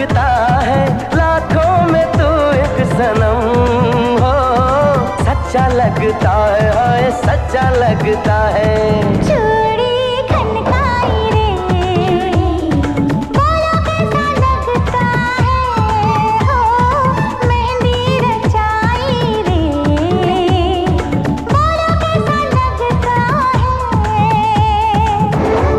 लगता है। लाखों में तू एक सनम हो। सच्चा लगता है हाय सच्चा लगता है। चूड़ी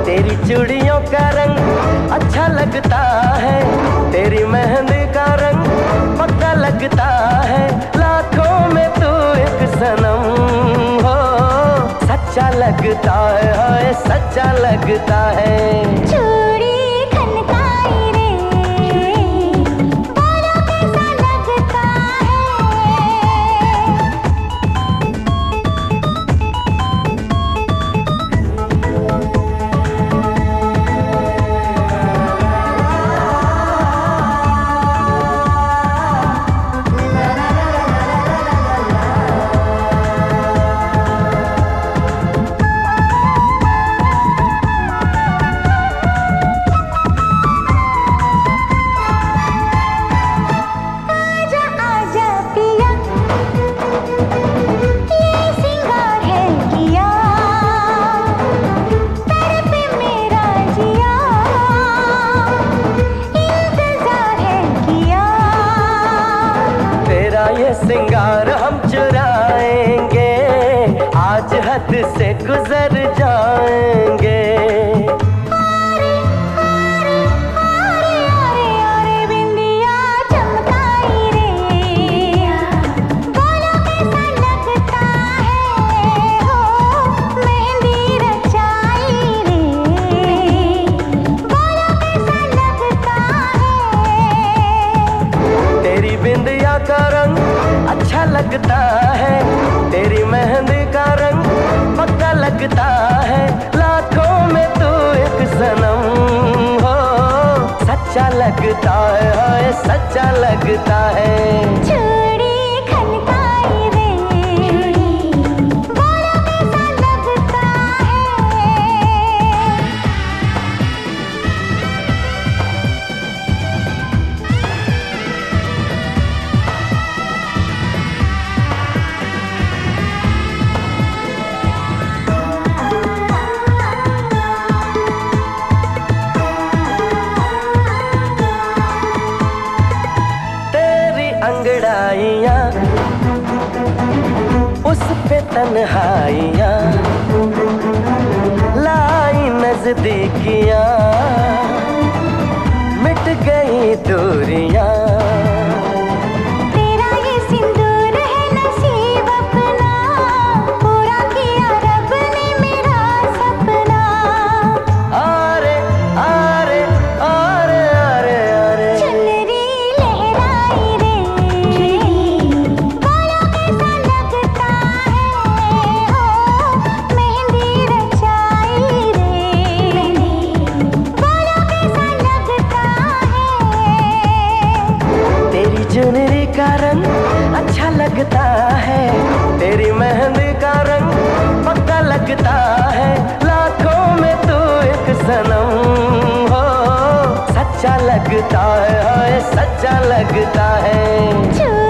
तेरी चूड़ियों का रंग अच्छा लगता है। तेरी मेहंदी का रंग पक्का लगता है। लाखों में तू एक सनम हो। सच्चा लगता है सच्चा लगता है। हद से गुजर जाएँगे। बिंदिया का रंग अच्छा लगता लगता है सच्चा लगता है। तन्हाइया। का रंग अच्छा लगता है। तेरी मेहंदी का रंग पक्का लगता है। लाखों में तू एक सनम हो। सच्चा लगता है सच्चा लगता है।